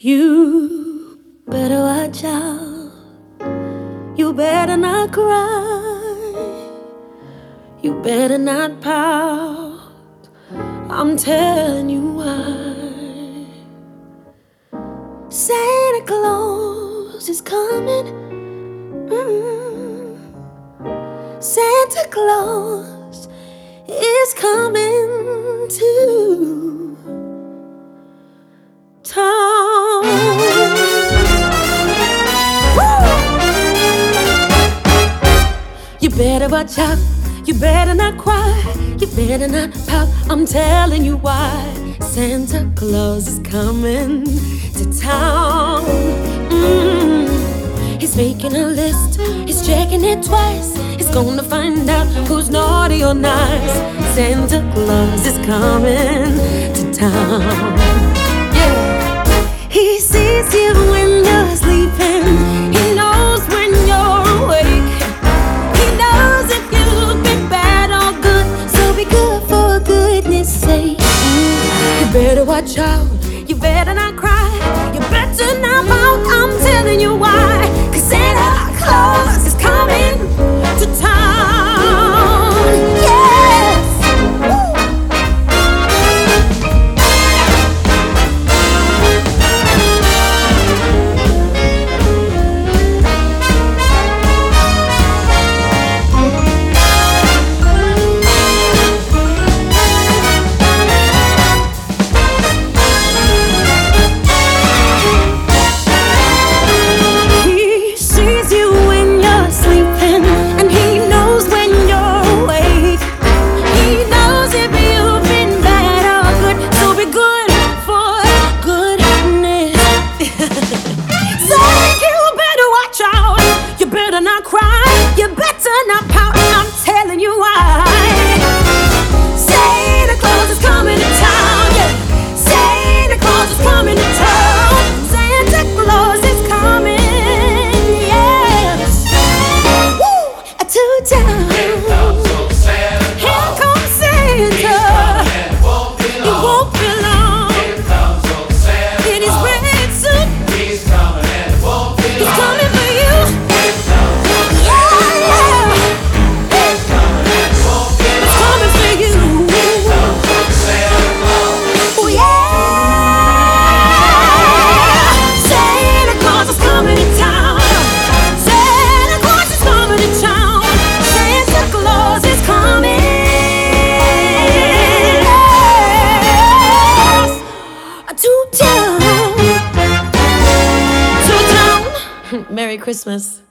You better watch out. You better not cry. You better not pout. I'm telling you why. Santa Claus is coming. Mm. Santa Claus is coming to town. Better watch out. You better not cry. You better not pout. I'm telling you why. Santa Claus is coming to town. Mm. He's making a list. He's checking it twice. He's gonna find out who's naughty or nice. Santa Claus is coming to town. Watch out. You better not cry. You better not pout. To Merry Christmas.